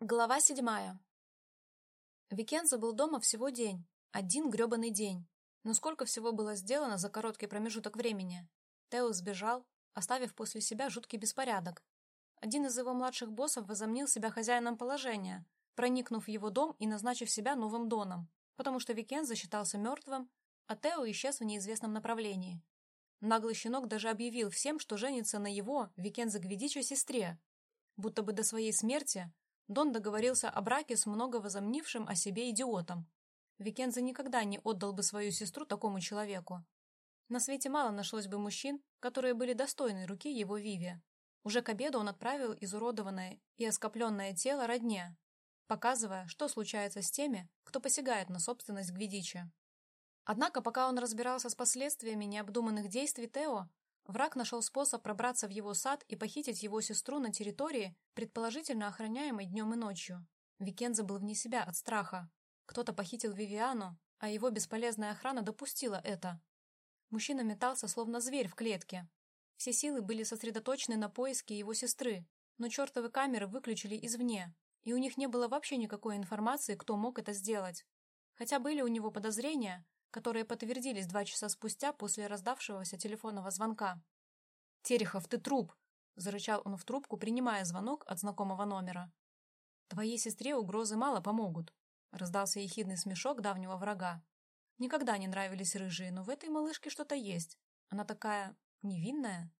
Глава седьмая. Викенза был дома всего день. Один гребаный день. Но сколько всего было сделано за короткий промежуток времени. Тео сбежал, оставив после себя жуткий беспорядок. Один из его младших боссов возомнил себя хозяином положения, проникнув в его дом и назначив себя новым доном, потому что Викенза считался мертвым, а Тео исчез в неизвестном направлении. Наглый щенок даже объявил всем, что женится на его, Викенза Гвидичо, сестре, будто бы до своей смерти Дон договорился о браке с много возомнившим о себе идиотом. Викенза никогда не отдал бы свою сестру такому человеку. На свете мало нашлось бы мужчин, которые были достойны руки его Виви. Уже к обеду он отправил изуродованное и оскопленное тело родне, показывая, что случается с теми, кто посягает на собственность Гвидича. Однако, пока он разбирался с последствиями необдуманных действий Тео, Враг нашел способ пробраться в его сад и похитить его сестру на территории, предположительно охраняемой днем и ночью. Викенза был вне себя от страха. Кто-то похитил Вивиану, а его бесполезная охрана допустила это. Мужчина метался, словно зверь в клетке. Все силы были сосредоточены на поиске его сестры, но чертовы камеры выключили извне, и у них не было вообще никакой информации, кто мог это сделать. Хотя были у него подозрения, которые подтвердились два часа спустя после раздавшегося телефонного звонка. «Терехов, ты труп!» – зарычал он в трубку, принимая звонок от знакомого номера. «Твоей сестре угрозы мало помогут», – раздался ехидный смешок давнего врага. Никогда не нравились рыжие, но в этой малышке что-то есть. Она такая невинная.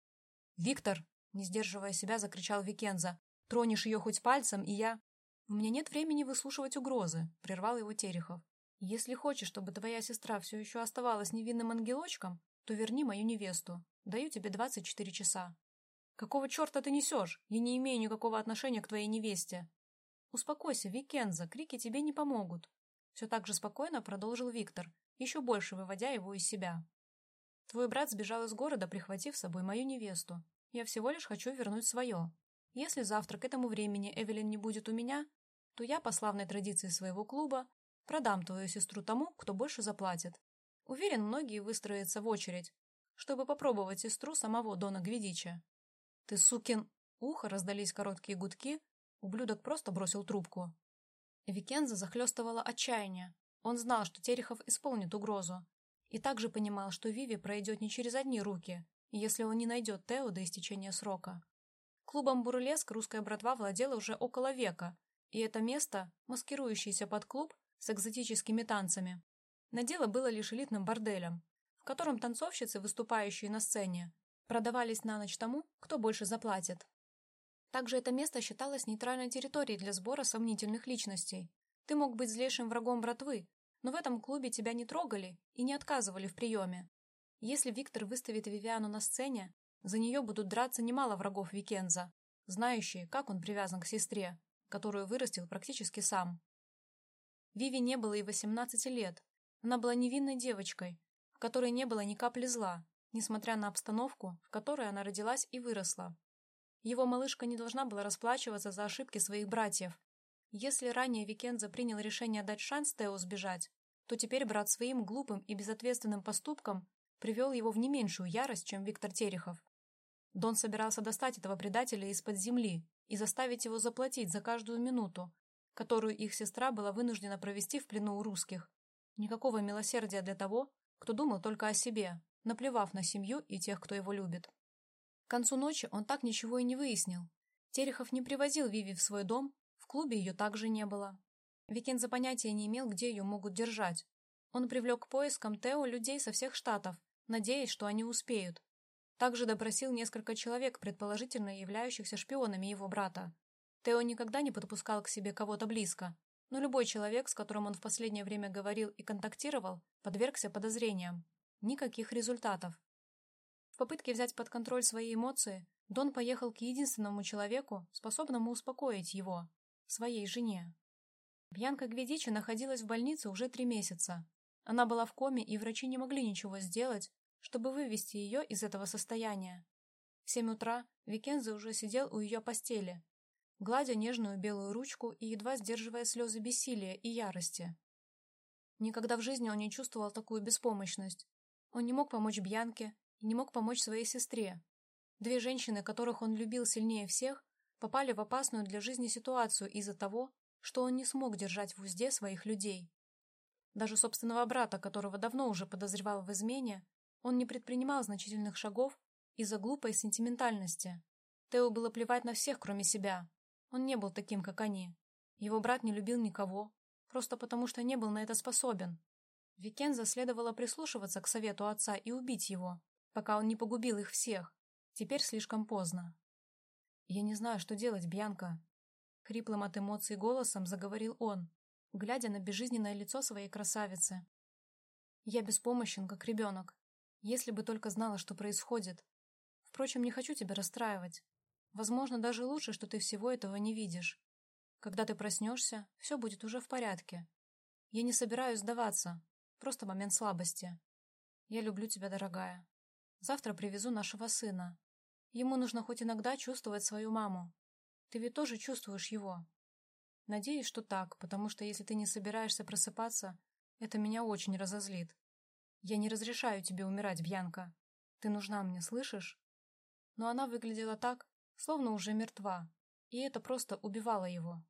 «Виктор!» – не сдерживая себя, закричал Викенза. «Тронешь ее хоть пальцем, и я...» «У меня нет времени выслушивать угрозы», – прервал его Терехов. Если хочешь, чтобы твоя сестра все еще оставалась невинным ангелочком, то верни мою невесту. Даю тебе 24 часа. Какого черта ты несешь? Я не имею никакого отношения к твоей невесте. Успокойся, Викенза, крики тебе не помогут. Все так же спокойно продолжил Виктор, еще больше выводя его из себя. Твой брат сбежал из города, прихватив с собой мою невесту. Я всего лишь хочу вернуть свое. Если завтра к этому времени Эвелин не будет у меня, то я, по славной традиции своего клуба, Продам твою сестру тому, кто больше заплатит. Уверен, многие выстроятся в очередь, чтобы попробовать сестру самого Дона Гвидича. Ты сукин... Ухо раздались короткие гудки, ублюдок просто бросил трубку. Викенза захлестывала отчаяние. Он знал, что Терехов исполнит угрозу. И также понимал, что Виви пройдет не через одни руки, если он не найдет Тео до истечения срока. Клубом «Бурлеск» русская братва владела уже около века, и это место, маскирующееся под клуб, с экзотическими танцами. На дело было лишь элитным борделем, в котором танцовщицы, выступающие на сцене, продавались на ночь тому, кто больше заплатит. Также это место считалось нейтральной территорией для сбора сомнительных личностей. Ты мог быть злейшим врагом братвы, но в этом клубе тебя не трогали и не отказывали в приеме. Если Виктор выставит Вивиану на сцене, за нее будут драться немало врагов Викенза, знающие, как он привязан к сестре, которую вырастил практически сам. Виви не было и 18 лет. Она была невинной девочкой, в которой не было ни капли зла, несмотря на обстановку, в которой она родилась и выросла. Его малышка не должна была расплачиваться за ошибки своих братьев. Если ранее Викенза принял решение дать шанс Тео сбежать, то теперь брат своим глупым и безответственным поступком привел его в не меньшую ярость, чем Виктор Терехов. Дон собирался достать этого предателя из-под земли и заставить его заплатить за каждую минуту, которую их сестра была вынуждена провести в плену у русских. Никакого милосердия для того, кто думал только о себе, наплевав на семью и тех, кто его любит. К концу ночи он так ничего и не выяснил. Терехов не привозил Виви в свой дом, в клубе ее также не было. Викенза понятия не имел, где ее могут держать. Он привлек к поискам Тео людей со всех штатов, надеясь, что они успеют. Также допросил несколько человек, предположительно являющихся шпионами его брата, Тео никогда не подпускал к себе кого-то близко, но любой человек, с которым он в последнее время говорил и контактировал, подвергся подозрениям. Никаких результатов. В попытке взять под контроль свои эмоции, Дон поехал к единственному человеку, способному успокоить его – своей жене. Бьянка Гведичи находилась в больнице уже три месяца. Она была в коме, и врачи не могли ничего сделать, чтобы вывести ее из этого состояния. В семь утра Викензе уже сидел у ее постели, гладя нежную белую ручку и едва сдерживая слезы бессилия и ярости. Никогда в жизни он не чувствовал такую беспомощность. Он не мог помочь Бьянке и не мог помочь своей сестре. Две женщины, которых он любил сильнее всех, попали в опасную для жизни ситуацию из-за того, что он не смог держать в узде своих людей. Даже собственного брата, которого давно уже подозревал в измене, он не предпринимал значительных шагов из-за глупой сентиментальности. Тео было плевать на всех, кроме себя. Он не был таким, как они. Его брат не любил никого, просто потому что не был на это способен. Викенза следовало прислушиваться к совету отца и убить его, пока он не погубил их всех. Теперь слишком поздно. «Я не знаю, что делать, Бьянка», — хриплым от эмоций голосом заговорил он, глядя на безжизненное лицо своей красавицы. «Я беспомощен, как ребенок. Если бы только знала, что происходит. Впрочем, не хочу тебя расстраивать. Возможно, даже лучше, что ты всего этого не видишь. Когда ты проснешься, все будет уже в порядке. Я не собираюсь сдаваться. Просто момент слабости. Я люблю тебя, дорогая. Завтра привезу нашего сына. Ему нужно хоть иногда чувствовать свою маму. Ты ведь тоже чувствуешь его. Надеюсь, что так, потому что если ты не собираешься просыпаться, это меня очень разозлит. Я не разрешаю тебе умирать, Бьянка. Ты нужна мне, слышишь? Но она выглядела так, словно уже мертва, и это просто убивало его.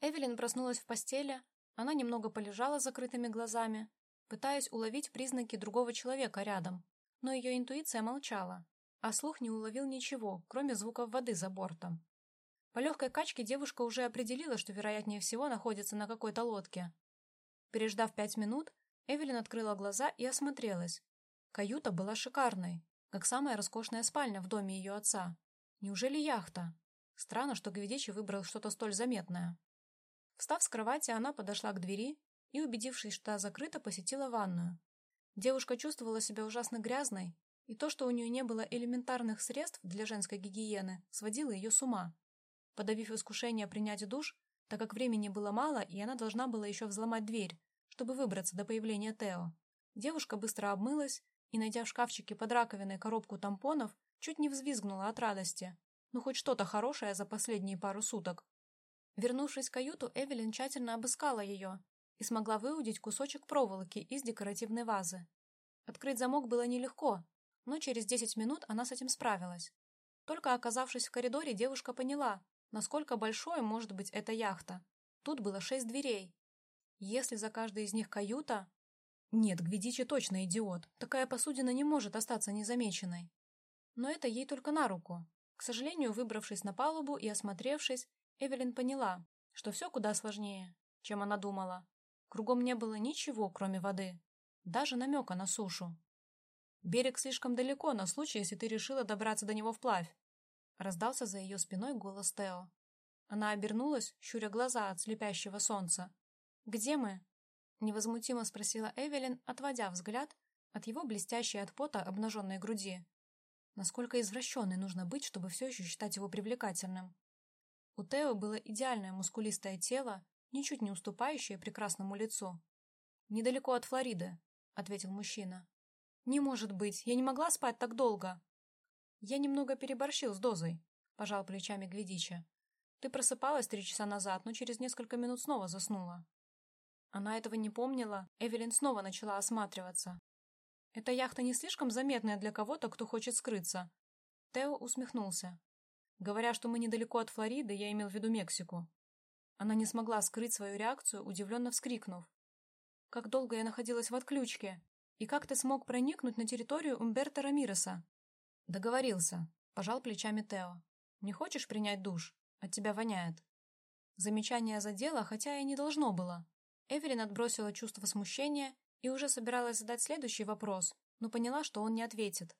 Эвелин проснулась в постели, она немного полежала закрытыми глазами, пытаясь уловить признаки другого человека рядом, но ее интуиция молчала, а слух не уловил ничего, кроме звуков воды за бортом. По легкой качке девушка уже определила, что вероятнее всего находится на какой-то лодке. Переждав пять минут, Эвелин открыла глаза и осмотрелась. Каюта была шикарной, как самая роскошная спальня в доме ее отца. Неужели яхта? Странно, что Гвидичи выбрал что-то столь заметное. Встав с кровати, она подошла к двери и, убедившись, что та закрыта, посетила ванную. Девушка чувствовала себя ужасно грязной, и то, что у нее не было элементарных средств для женской гигиены, сводило ее с ума. Подавив искушение принять душ, так как времени было мало, и она должна была еще взломать дверь, чтобы выбраться до появления Тео, девушка быстро обмылась и, найдя в шкафчике под раковиной коробку тампонов, чуть не взвизгнула от радости. Ну, хоть что-то хорошее за последние пару суток. Вернувшись в каюту, Эвелин тщательно обыскала ее и смогла выудить кусочек проволоки из декоративной вазы. Открыть замок было нелегко, но через 10 минут она с этим справилась. Только оказавшись в коридоре, девушка поняла, насколько большой может быть эта яхта. Тут было шесть дверей. Если за каждой из них каюта... Нет, Гвидичи точно идиот. Такая посудина не может остаться незамеченной. Но это ей только на руку. К сожалению, выбравшись на палубу и осмотревшись, Эвелин поняла, что все куда сложнее, чем она думала. Кругом не было ничего, кроме воды. Даже намека на сушу. «Берег слишком далеко на случай, если ты решила добраться до него вплавь», раздался за ее спиной голос Тео. Она обернулась, щуря глаза от слепящего солнца. «Где мы?» Невозмутимо спросила Эвелин, отводя взгляд от его блестящей от пота обнаженной груди. Насколько извращенной нужно быть, чтобы все еще считать его привлекательным. У Тео было идеальное мускулистое тело, ничуть не уступающее прекрасному лицу. «Недалеко от Флориды», — ответил мужчина. «Не может быть, я не могла спать так долго». «Я немного переборщил с дозой», — пожал плечами Гвидича. «Ты просыпалась три часа назад, но через несколько минут снова заснула». Она этого не помнила, Эвелин снова начала осматриваться. Эта яхта не слишком заметная для кого-то, кто хочет скрыться. Тео усмехнулся. Говоря, что мы недалеко от Флориды, я имел в виду Мексику. Она не смогла скрыть свою реакцию, удивленно вскрикнув. «Как долго я находилась в отключке? И как ты смог проникнуть на территорию Умберто Рамиреса?» «Договорился», — пожал плечами Тео. «Не хочешь принять душ? От тебя воняет». Замечание задело, хотя и не должно было. Эвелин отбросила чувство смущения и уже собиралась задать следующий вопрос, но поняла, что он не ответит.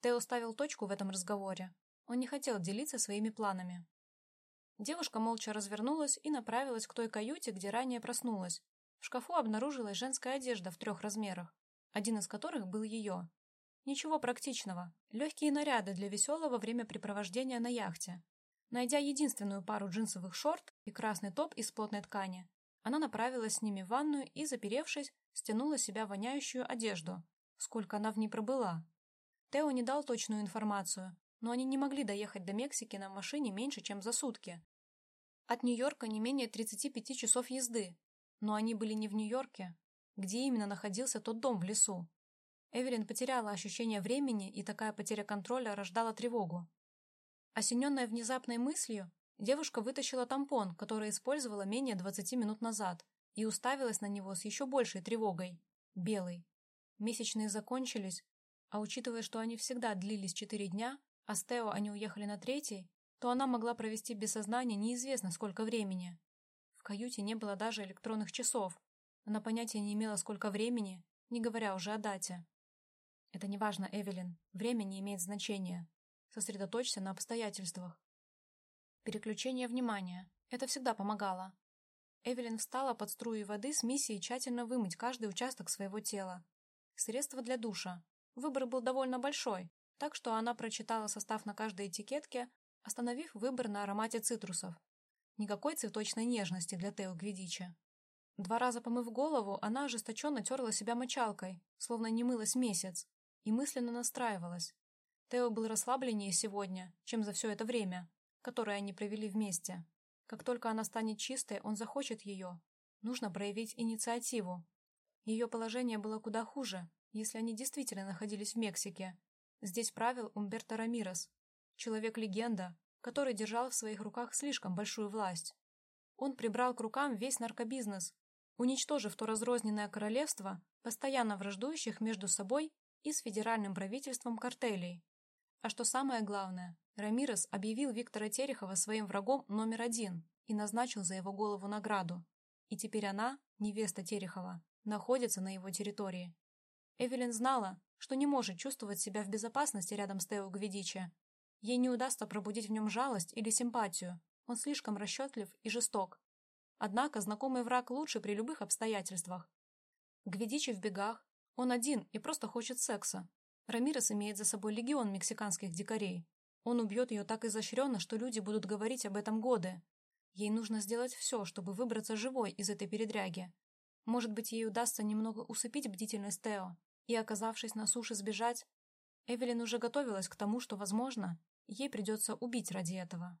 Тео ставил точку в этом разговоре. Он не хотел делиться своими планами. Девушка молча развернулась и направилась к той каюте, где ранее проснулась. В шкафу обнаружилась женская одежда в трех размерах, один из которых был ее. Ничего практичного. Легкие наряды для веселого времяпрепровождения на яхте. Найдя единственную пару джинсовых шорт и красный топ из плотной ткани, она направилась с ними в ванную и, заперевшись, стянула себя воняющую одежду. Сколько она в ней пробыла. Тео не дал точную информацию, но они не могли доехать до Мексики на машине меньше, чем за сутки. От Нью-Йорка не менее 35 часов езды, но они были не в Нью-Йорке, где именно находился тот дом в лесу. Эвелин потеряла ощущение времени, и такая потеря контроля рождала тревогу. Осененная внезапной мыслью, девушка вытащила тампон, который использовала менее 20 минут назад, и уставилась на него с еще большей тревогой. Белый. Месячные закончились, а учитывая, что они всегда длились четыре дня, а с Тео они уехали на третий, то она могла провести без сознания неизвестно сколько времени. В каюте не было даже электронных часов. Она понятия не имела, сколько времени, не говоря уже о дате. Это не важно, Эвелин. Время не имеет значения. Сосредоточься на обстоятельствах. Переключение внимания. Это всегда помогало. Эвелин встала под струей воды с миссией тщательно вымыть каждый участок своего тела. Средство для душа. Выбор был довольно большой, так что она прочитала состав на каждой этикетке, остановив выбор на аромате цитрусов. Никакой цветочной нежности для Тео Гвидича. Два раза помыв голову, она ожесточенно терла себя мочалкой, словно не мылась месяц, и мысленно настраивалась. Тео был расслабленнее сегодня, чем за все это время, которое они провели вместе. Как только она станет чистой, он захочет ее. Нужно проявить инициативу. Ее положение было куда хуже, если они действительно находились в Мексике. Здесь правил Умберто Рамирес, человек-легенда, который держал в своих руках слишком большую власть. Он прибрал к рукам весь наркобизнес, уничтожив то разрозненное королевство, постоянно враждующих между собой и с федеральным правительством картелей. А что самое главное, Рамирес объявил Виктора Терехова своим врагом номер один и назначил за его голову награду. И теперь она, невеста Терехова, находится на его территории. Эвелин знала, что не может чувствовать себя в безопасности рядом с Тео Гвидичи. Ей не удастся пробудить в нем жалость или симпатию, он слишком расчетлив и жесток. Однако знакомый враг лучше при любых обстоятельствах. Гвидичи в бегах, он один и просто хочет секса. Рамирес имеет за собой легион мексиканских дикарей. Он убьет ее так изощренно, что люди будут говорить об этом годы. Ей нужно сделать все, чтобы выбраться живой из этой передряги. Может быть, ей удастся немного усыпить бдительность Тео, и, оказавшись на суше, сбежать. Эвелин уже готовилась к тому, что, возможно, ей придется убить ради этого.